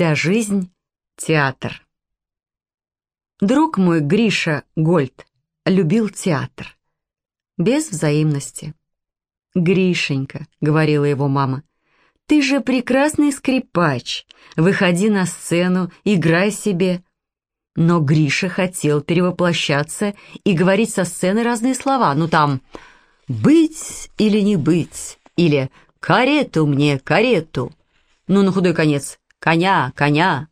Вся жизнь — театр. Друг мой Гриша Гольд любил театр. Без взаимности. «Гришенька», — говорила его мама, — «ты же прекрасный скрипач. Выходи на сцену, играй себе». Но Гриша хотел перевоплощаться и говорить со сцены разные слова. Ну там «быть или не быть» или «карету мне, карету». Ну, на худой конец «коня, коня».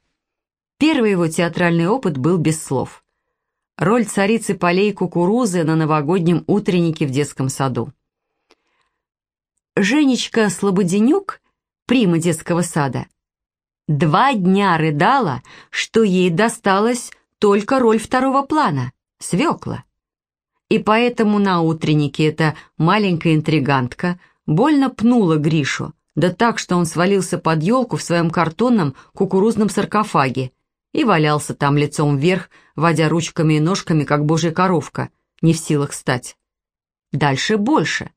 Первый его театральный опыт был без слов. Роль царицы полей кукурузы на новогоднем утреннике в детском саду. Женечка Слободенюк, прима детского сада, два дня рыдала, что ей досталась только роль второго плана — свекла. И поэтому на утреннике эта маленькая интригантка больно пнула Гришу, да так, что он свалился под елку в своем картонном кукурузном саркофаге и валялся там лицом вверх, водя ручками и ножками, как божья коровка, не в силах стать. Дальше больше.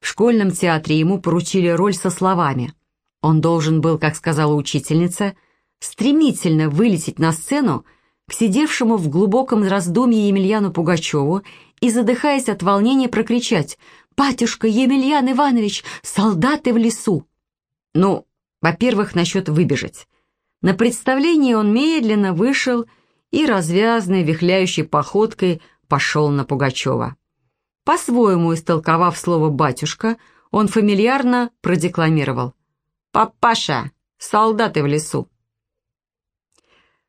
В школьном театре ему поручили роль со словами. Он должен был, как сказала учительница, стремительно вылететь на сцену к сидевшему в глубоком раздумье Емельяну Пугачеву и, задыхаясь от волнения, прокричать «Батюшка Емельян Иванович, солдаты в лесу!» Ну, во-первых, насчет выбежать. На представлении он медленно вышел и развязной, вихляющей походкой пошел на Пугачева. По-своему истолковав слово «батюшка», он фамильярно продекламировал «Папаша, солдаты в лесу».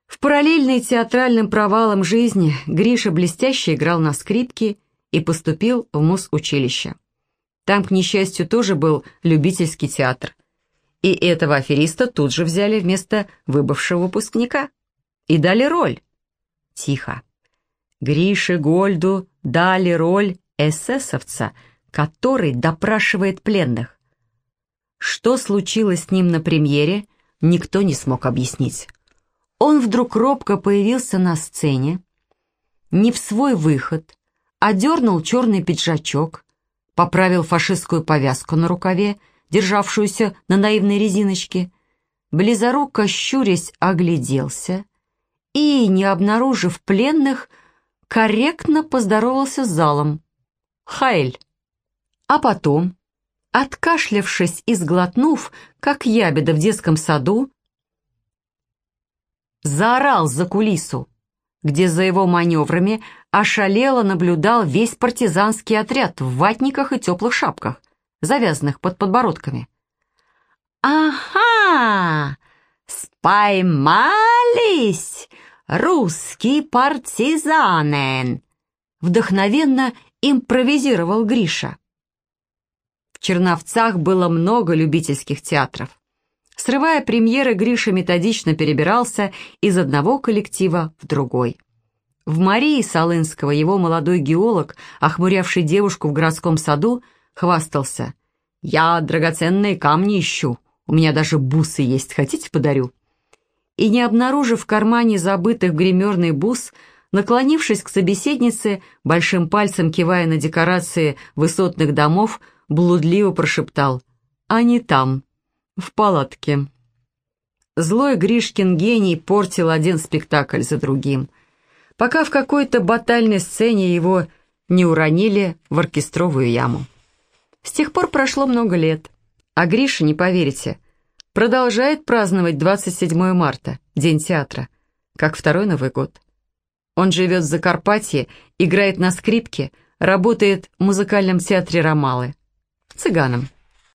В параллельной театральным провалам жизни Гриша блестяще играл на скрипке и поступил в Мосучилище. Там, к несчастью, тоже был любительский театр. И этого афериста тут же взяли вместо выбывшего выпускника. И дали роль. Тихо. Грише Гольду дали роль эсэсовца, который допрашивает пленных. Что случилось с ним на премьере, никто не смог объяснить. Он вдруг робко появился на сцене, не в свой выход, одернул черный пиджачок, поправил фашистскую повязку на рукаве, державшуюся на наивной резиночке, близоруко щурясь огляделся и, не обнаружив пленных, корректно поздоровался с залом. «Хайль!» А потом, откашлявшись и сглотнув, как ябеда в детском саду, заорал за кулису, где за его маневрами ошалело наблюдал весь партизанский отряд в ватниках и теплых шапках, завязанных под подбородками. «Ага! Споймались! Русский партизанен!» Вдохновенно импровизировал Гриша. В Черновцах было много любительских театров. Срывая премьеры, Гриша методично перебирался из одного коллектива в другой. В Марии Солынского его молодой геолог, охмурявший девушку в городском саду, хвастался. «Я драгоценные камни ищу, у меня даже бусы есть, хотите подарю?» И не обнаружив в кармане забытых гримерный бус, наклонившись к собеседнице, большим пальцем кивая на декорации высотных домов, блудливо прошептал «Они там» в палатке. Злой Гришкин гений портил один спектакль за другим, пока в какой-то батальной сцене его не уронили в оркестровую яму. С тех пор прошло много лет, а Гриша, не поверите, продолжает праздновать 27 марта, День театра, как второй Новый год. Он живет в Закарпатье, играет на скрипке, работает в музыкальном театре Ромалы. Цыганом.